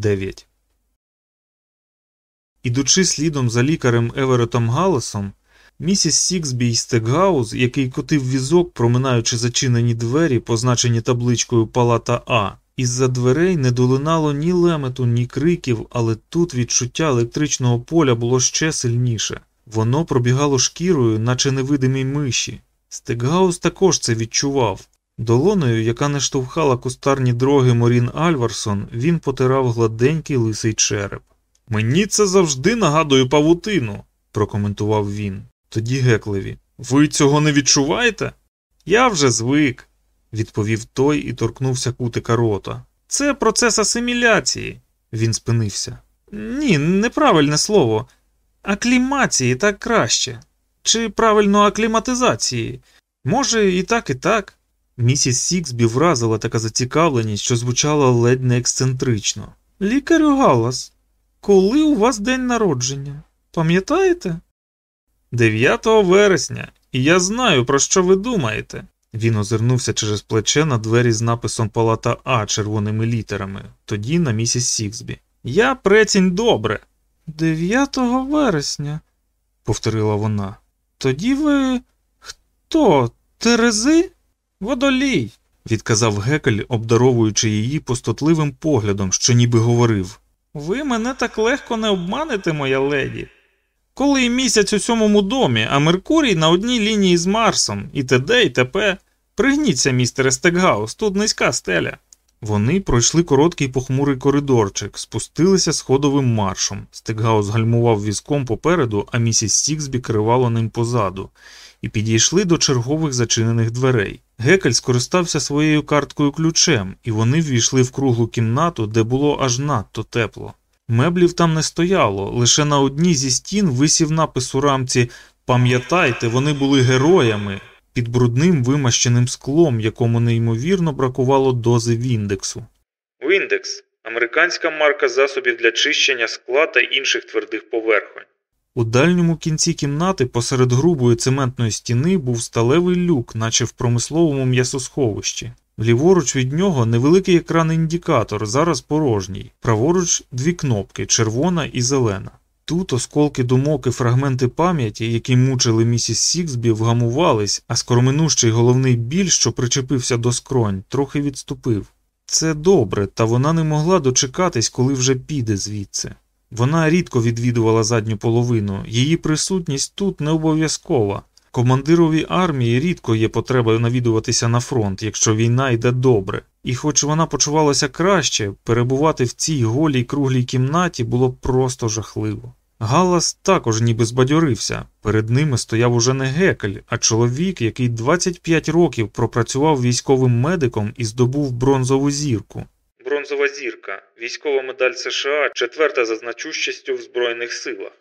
9. Ідучи слідом за лікарем Еверетом Галлесом, місіс Сіксбі й Стекгаус, який котив візок, проминаючи зачинені двері, позначені табличкою Палата А, із-за дверей не долинало ні лементу, ні криків, але тут відчуття електричного поля було ще сильніше. Воно пробігало шкірою, наче невидимі миші. Стекгаус також це відчував. Долоною, яка не штовхала кустарні дроги Морін Альварсон, він потирав гладенький лисий череп. Мені це завжди нагадує павутину, прокоментував він. Тоді гекливі. Ви цього не відчуваєте? Я вже звик, відповів той і торкнувся кутика рота. Це процес асиміляції. Він спинився. Ні, неправильне слово. Аклімації так краще. Чи правильно акліматизації? Може, і так, і так. Місіс Сіксбі вразила така зацікавленість, що звучала ледь не ексцентрично. Лікарю Галас, коли у вас день народження? Пам'ятаєте? 9 вересня, і я знаю, про що ви думаєте. Він озирнувся через плече на двері з написом Палата А червоними літерами, тоді на місіс Сіксбі. Я прецінь добре. 9 вересня, повторила вона. Тоді ви хто? Терези? Водолій, відказав Гекель, обдаровуючи її пустотливим поглядом, що ніби говорив. Ви мене так легко не обманете, моя леді. Коли місяць у сьомому домі, а Меркурій на одній лінії з Марсом, і т.д. і т.п. Пригніться, містере Стекгаус, тут низька стеля. Вони пройшли короткий похмурий коридорчик, спустилися сходовим маршом. Стекгаус гальмував візком попереду, а місіс Сіксбі керувала ним позаду, і підійшли до чергових зачинених дверей. Гекель скористався своєю карткою ключем, і вони ввійшли в круглу кімнату, де було аж надто тепло. Меблів там не стояло, лише на одній зі стін висів напис у рамці Пам'ятайте, вони були героями під брудним вимащеним склом, якому неймовірно бракувало дози Віндексу. Віндекс американська марка засобів для чищення скла та інших твердих поверхонь. У дальньому кінці кімнати посеред грубої цементної стіни був сталевий люк, наче в промисловому м'ясосховищі. Ліворуч від нього невеликий екран-індикатор, зараз порожній, праворуч дві кнопки червона і зелена. Тут осколки думок і фрагменти пам'яті, які мучили місіс Сіксбі, вгамувались, а скороминущий головний біль, що причепився до скронь, трохи відступив. Це добре, та вона не могла дочекатись, коли вже піде звідси. Вона рідко відвідувала задню половину, її присутність тут не обов'язкова. Командирові армії рідко є потреба навідуватися на фронт, якщо війна йде добре, і хоч вона почувалася краще, перебувати в цій голій круглій кімнаті було просто жахливо. Галас також ніби збадьорився. Перед ними стояв уже не гекель, а чоловік, який 25 років пропрацював військовим медиком і здобув бронзову зірку. Бронзова зірка, військова медаль США, четверта за значущістю в Збройних силах.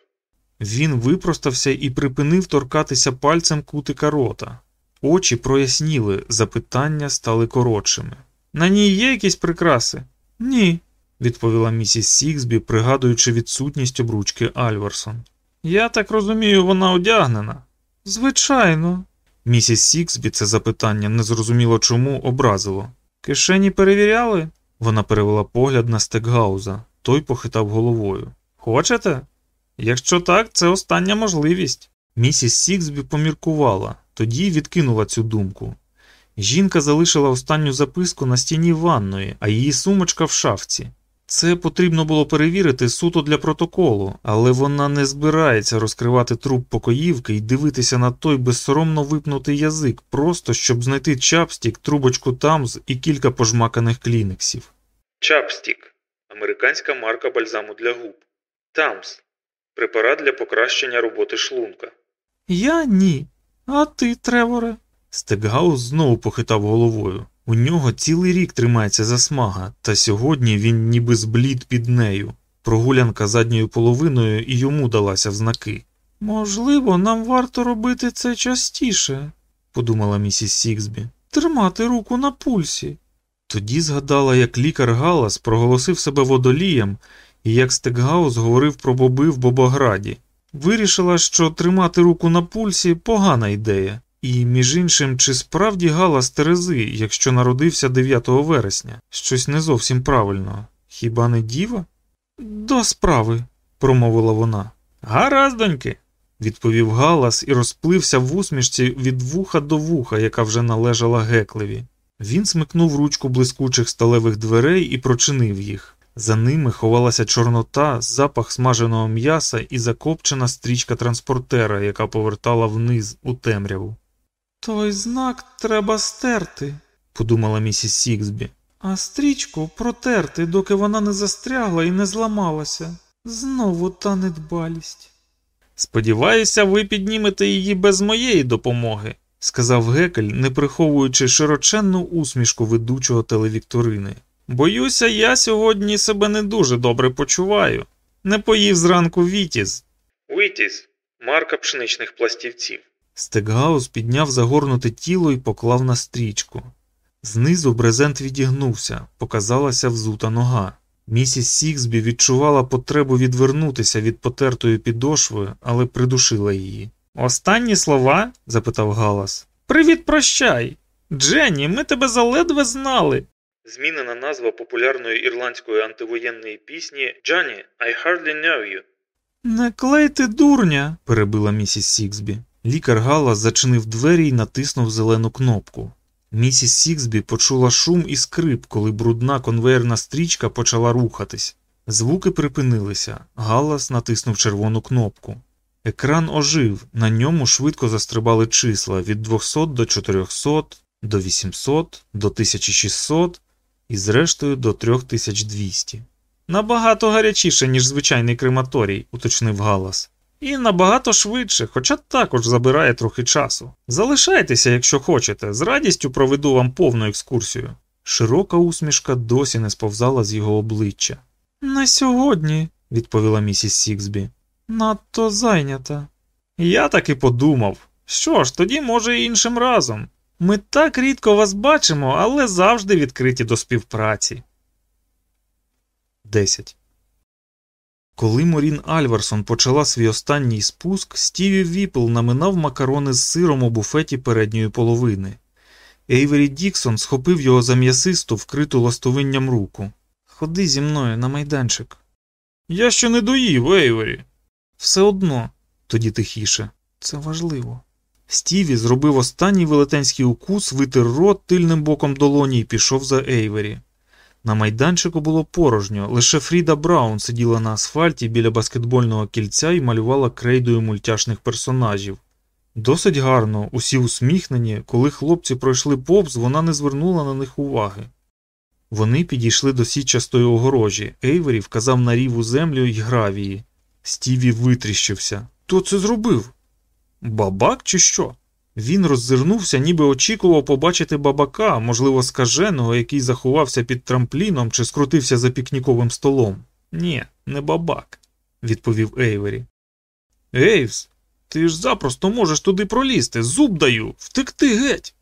Він випростався і припинив торкатися пальцем кутика рота. Очі проясніли, запитання стали коротшими. На ній є якісь прикраси? Ні, відповіла місіс Сіксбі, пригадуючи відсутність обручки Альварсон. Я так розумію, вона одягнена. Звичайно. Місіс Сіксбі це запитання незрозуміло чому образило. Кишені перевіряли? Вона перевела погляд на Стекгауса. Той похитав головою. Хочете? Якщо так, це остання можливість. Місіс Сіксбі поміркувала, тоді відкинула цю думку. Жінка залишила останню записку на стіні ванної, а її сумочка в шафці. Це потрібно було перевірити суто для протоколу, але вона не збирається розкривати труп покоївки і дивитися на той безсоромно випнутий язик, просто щоб знайти чапстік, трубочку тамз і кілька пожмаканих клінексів. Чапстік американська марка бальзаму для губ. Тамз препарат для покращення роботи шлунка. Я ні. А ти, Треворе? Стекгаус знову похитав головою. У нього цілий рік тримається засмага, та сьогодні він ніби зблід під нею. Прогулянка задньою половиною і йому далася в знаки. Можливо, нам варто робити це частіше, подумала місіс Сіксбі, тримати руку на пульсі. Тоді згадала, як лікар Галас проголосив себе водолієм і як Стекгаус говорив про боби в Бобограді. Вирішила, що тримати руку на пульсі погана ідея. І, між іншим, чи справді Галас Терези, якщо народився 9 вересня, щось не зовсім правильно. Хіба не діва? До справи, промовила вона. Гараздоньки, відповів галас і розплився в усмішці від вуха до вуха, яка вже належала гекливі. Він смикнув ручку блискучих сталевих дверей і прочинив їх. За ними ховалася чорнота, запах смаженого м'яса і закопчена стрічка транспортера, яка повертала вниз у темряву. Той знак треба стерти, подумала місіс Сіксбі, а стрічку протерти, доки вона не застрягла і не зламалася. Знову та недбалість. Сподіваюся, ви піднімете її без моєї допомоги, сказав Гекель, не приховуючи широченну усмішку ведучого телевікторини. Боюся, я сьогодні себе не дуже добре почуваю. Не поїв зранку Вітіз. Вітіз марка пшеничних пластівців. Стекгаус підняв загорнуте тіло і поклав на стрічку. Знизу брезент відігнувся, показалася взута нога. Місіс Сіксбі відчувала потребу відвернутися від потертої підошви, але придушила її. Останні слова? запитав Галас. Привіт, прощай. Дженні, ми тебе заледве знали. Змінена назва популярної ірландської антивоєнної пісні Джанні, I hardly know you. Не клейте дурня, перебила місіс Сіксбі. Лікар Галас зачинив двері і натиснув зелену кнопку. Місіс Сіксбі почула шум і скрип, коли брудна конвейерна стрічка почала рухатись. Звуки припинилися. Галас натиснув червону кнопку. Екран ожив, на ньому швидко застрибали числа від 200 до 400, до 800, до 1600 і зрештою до 3200. Набагато гарячіше, ніж звичайний крематорій, уточнив Галас. І набагато швидше, хоча також забирає трохи часу. Залишайтеся, якщо хочете, з радістю проведу вам повну екскурсію. Широка усмішка досі не сповзала з його обличчя. Не сьогодні, відповіла місіс Сіксбі. Надто зайнята. Я так і подумав. Що ж, тоді, може, і іншим разом. Ми так рідко вас бачимо, але завжди відкриті до співпраці. 10. Коли Морін Алворсон почала свій останній спуск, Стіві Віпл наминав макарони з сиром у буфеті передньої половини. Ейвері Діксон схопив його за м'ясисту, вкриту ластовинням руку. Ходи зі мною на майданчик. Я ще не доїв, Ейвері. Все одно, тоді тихіше. Це важливо. Стіві зробив останній велетенський укус, витер рот тильним боком долоні і пішов за Ейвері. На майданчику було порожньо, лише Фріда Браун сиділа на асфальті біля баскетбольного кільця і малювала крейдою мультяшних персонажів. Досить гарно, усі усміхнені, коли хлопці пройшли повз, вона не звернула на них уваги. Вони підійшли до сітчастої огорожі. Ейвері вказав на ріву землю й гравії. Стіві витріщився. Хто це зробив? Бабак, чи що? Він роззирнувся, ніби очікував побачити бабака, можливо, скаженого, який заховався під трампліном чи скрутився за пікніковим столом. Ні, не бабак, відповів Ейвері. Ейвс, ти ж запросто можеш туди пролізти, зуб даю, втекти геть.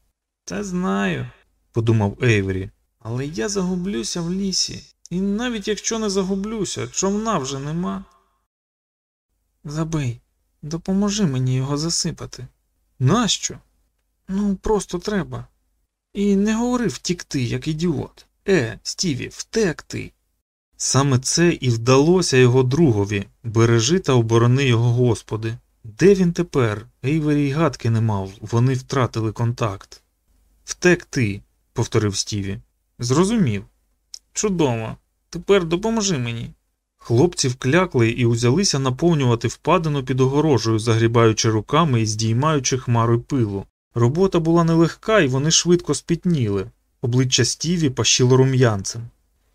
Та знаю, подумав Ейвері, але я загублюся в лісі, і навіть якщо не загублюся, човна вже нема. Забий, допоможи мені його засипати. Нащо? Ну, просто треба. І не говори втікти, як ідіот. Е, Стіві, втекти. Саме це і вдалося його другові бережи та оборони його господи. Де він тепер? Ейвері й гадки не мав, вони втратили контакт. Втекти, повторив Стіві. Зрозумів. Чудово. Тепер допоможи мені. Хлопці вклякли і узялися наповнювати впадину під огорожею, загрібаючи руками і здіймаючи хмари пилу. Робота була нелегка, і вони швидко спітніли. Обличчя Стіві пащило рум'янцем.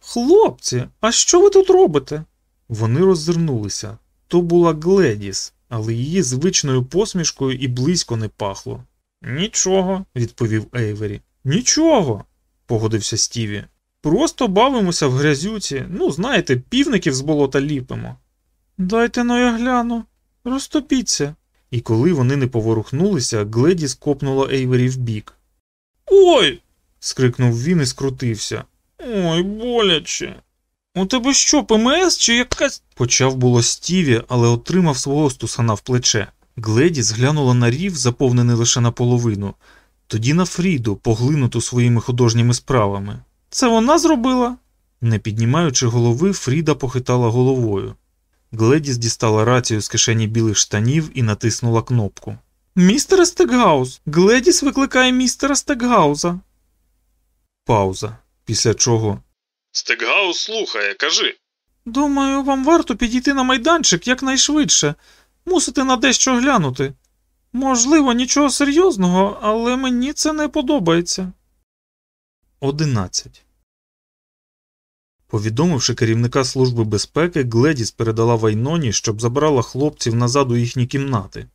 Хлопці, а що ви тут робите? Вони роззирнулися. То була Гледіс, але її звичною посмішкою і близько не пахло. Нічого, відповів Ейвері. Нічого, погодився Стіві. Просто бавимося в грязюці, ну, знаєте, півників з болота ліпимо. Дайте но я гляну, розтопіться. І коли вони не поворухнулися, Гледі скопнула Ейвері в бік. Ой. скрикнув він і скрутився. Ой, боляче. У тебе що, ПМС чи якась. почав було Стіві, але отримав свого стусана в плече. Гледіс глянула на рів, заповнений лише наполовину, тоді на Фріду, поглинуту своїми художніми справами. Це вона зробила? Не піднімаючи голови, Фріда похитала головою. Гледіс дістала рацію з кишені білих штанів і натиснула кнопку. Містер Стекгаус! Гледіс викликає містера Стекгауза. Пауза. Після чого. Стекгаус слухає, кажи. Думаю, вам варто підійти на майданчик якнайшвидше. Мусите на дещо глянути. Можливо, нічого серйозного, але мені це не подобається. 11. Повідомивши керівника Служби безпеки, Гледіс передала Вайноні, щоб забрала хлопців назад у їхні кімнати.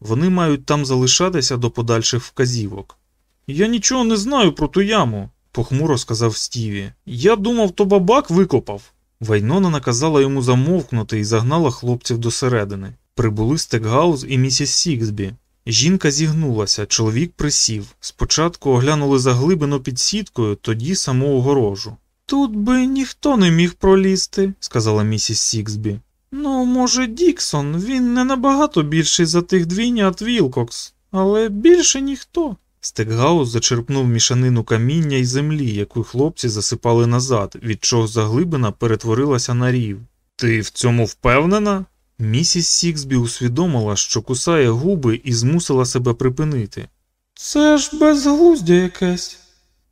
Вони мають там залишатися до подальших вказівок. Я нічого не знаю про ту яму, похмуро сказав Стіві. Я думав, то бабак викопав. Вайнона наказала йому замовкнути і загнала хлопців досередини. Прибули Стекгаус і місіс Сіксбі. Жінка зігнулася, чоловік присів. Спочатку оглянули заглибину під сіткою, тоді саму огорожу. Тут би ніхто не міг пролізти, сказала місіс Сіксбі. Ну, може, Діксон, він не набагато більший за тих двійнят Вілкокс, але більше ніхто. Стекгаус зачерпнув мішанину каміння й землі, яку хлопці засипали назад, від чого заглибина перетворилася на рів. Ти в цьому впевнена? Місіс Сіксбі усвідомила, що кусає губи і змусила себе припинити. Це ж безглуздя якесь,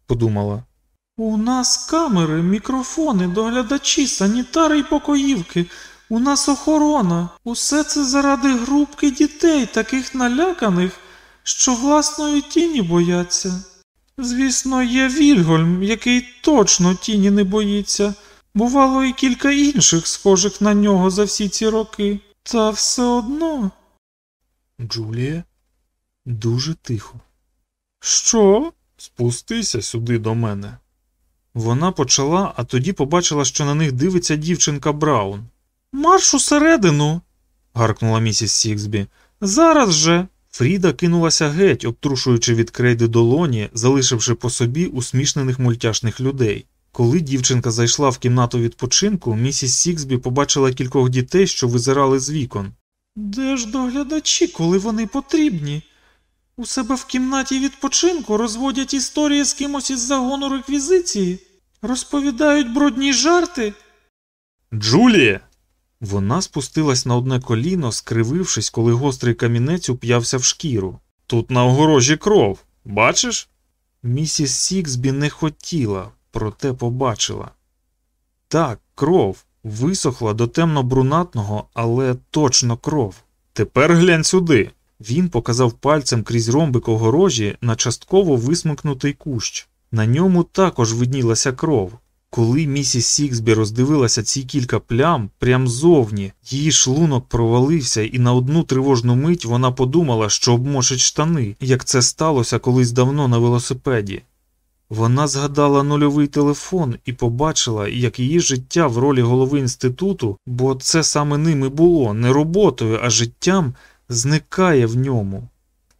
подумала. У нас камери, мікрофони, доглядачі, санітари й покоївки. У нас охорона. Усе це заради групки дітей, таких наляканих, що власної тіні бояться. Звісно, є Вільгольм, який точно тіні не боїться. Бувало і кілька інших, схожих на нього за всі ці роки. Та все одно. Джулія дуже тихо. Що? Спустися сюди до мене. Вона почала, а тоді побачила, що на них дивиться дівчинка Браун. Марш усередину. гаркнула місіс Сіксбі. Зараз же. Фріда кинулася геть, обтрушуючи від крейди долоні, залишивши по собі усмішнених мультяшних людей. Коли дівчинка зайшла в кімнату відпочинку, місіс Сіксбі побачила кількох дітей, що визирали з вікон. Де ж доглядачі, коли вони потрібні? У себе в кімнаті відпочинку розводять історії з кимось із загону реквізиції, розповідають брудні жарти. Джулія. Вона спустилась на одне коліно, скривившись, коли гострий камінець уп'явся в шкіру. Тут на огорожі кров, бачиш? Місіс Сіксбі не хотіла, проте побачила. Так, кров висохла до темно-брунатного, але точно кров. Тепер глянь сюди. Він показав пальцем крізь ромбик огорожі на частково висмикнутий кущ. На ньому також виднілася кров. Коли місіс Сіксбі роздивилася ці кілька плям прям зовні, її шлунок провалився, і на одну тривожну мить вона подумала, що обмошить штани, як це сталося колись давно на велосипеді. Вона згадала нульовий телефон і побачила, як її життя в ролі голови інституту, бо це саме ним і було, не роботою, а життям, зникає в ньому.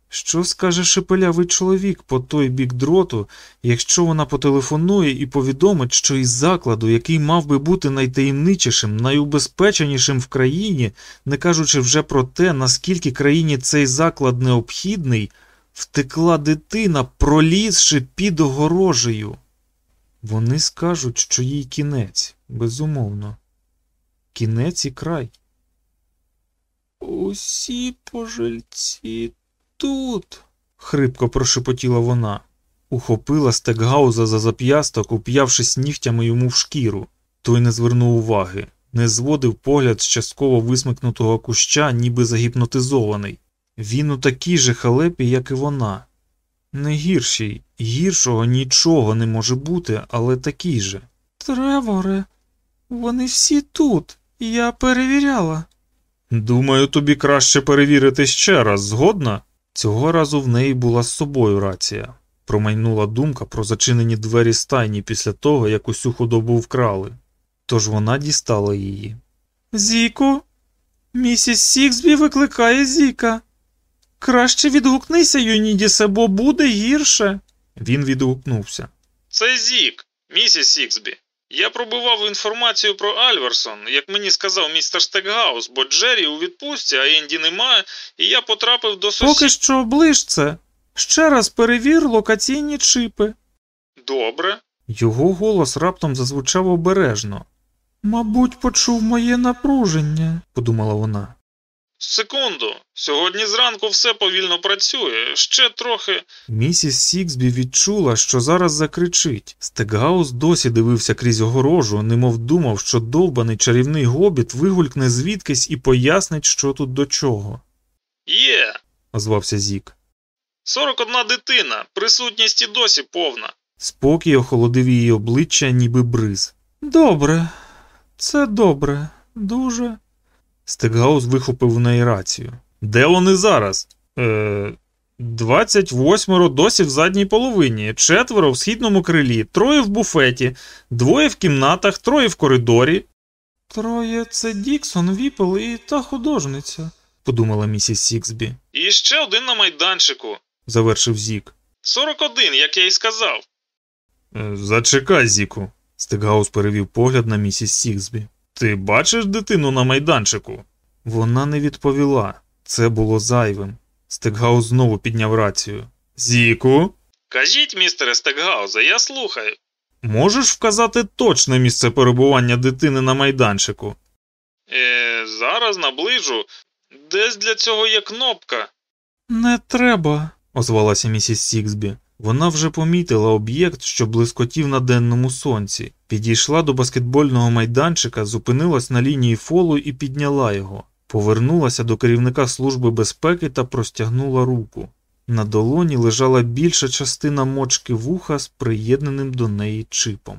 Що скаже шепелявий чоловік по той бік дроту, якщо вона потелефонує і повідомить, що із закладу, який мав би бути найтаємничішим, найубезпеченішим в країні, не кажучи вже про те, наскільки країні цей заклад необхідний, втекла дитина, пролізши під огорожею? Вони скажуть, що їй кінець, безумовно, кінець і край. Усі пожильці тут, хрипко прошепотіла вона, ухопила стекгауза за зап'ясток, уп'явшись нігтями йому в шкіру. Той не звернув уваги, не зводив погляд з частково висмикнутого куща, ніби загіпнотизований. Він у такій же халепі, як і вона. Не гірший, гіршого нічого не може бути, але такий же. Треворе, вони всі тут, я перевіряла. Думаю, тобі краще перевірити ще раз, згодна? Цього разу в неї була з собою рація. Промайнула думка про зачинені двері стайні після того, як усю худобу вкрали. Тож вона дістала її. Зіку, місіс Сіксбі викликає Зіка. Краще відгукнися, Юнідісе, бо буде гірше. Він відгукнувся. Це Зік, місіс Сіксбі. Я пробивав інформацію про Альверсон, як мені сказав містер Стекгаус, бо Джері у відпустці, а Енді немає, і я потрапив до сусід... Поки що оближ це. Ще раз перевір локаційні чипи. Добре. Його голос раптом зазвучав обережно. Мабуть, почув моє напруження, подумала вона. Секунду. Сьогодні зранку все повільно працює. Ще трохи. Місіс Сіксбі відчула, що зараз закричить. Стекгаус досі дивився крізь огорожу, немов думав, що довбаний чарівний гобіт вигулькне звідкись і пояснить, що тут до чого, Є. озвався Зік. 41 дитина. Присутність і досі повна. Спокій охолодив її обличчя, ніби бриз. Добре, це добре, дуже. Стекгаус вихопив у неї рацію. Де вони зараз? Е, 28 досі в задній половині, четверо в східному крилі, троє в буфеті, двоє в кімнатах, троє в коридорі. Троє це Діксон, Віпл і та художниця, подумала місіс Сіксбі, І ще один на майданчику. завершив Зік. 41, як я й сказав. Е, Зачекай, Зіку. Стекгаус перевів погляд на місіс Сіксбі. Ти бачиш дитину на майданчику? Вона не відповіла. Це було зайвим. Стекгаус знову підняв рацію. Зіку, Кажіть, містере Стекгаузе, я слухаю. можеш вказати точне місце перебування дитини на майданчику? Е, зараз наближу. Десь для цього є кнопка. Не треба, озвалася місіс Сіксбі. Вона вже помітила об'єкт, що блискотів на денному сонці, підійшла до баскетбольного майданчика, зупинилась на лінії фолу і підняла його. Повернулася до керівника служби безпеки та простягнула руку. На долоні лежала більша частина мочки вуха з приєднаним до неї чипом.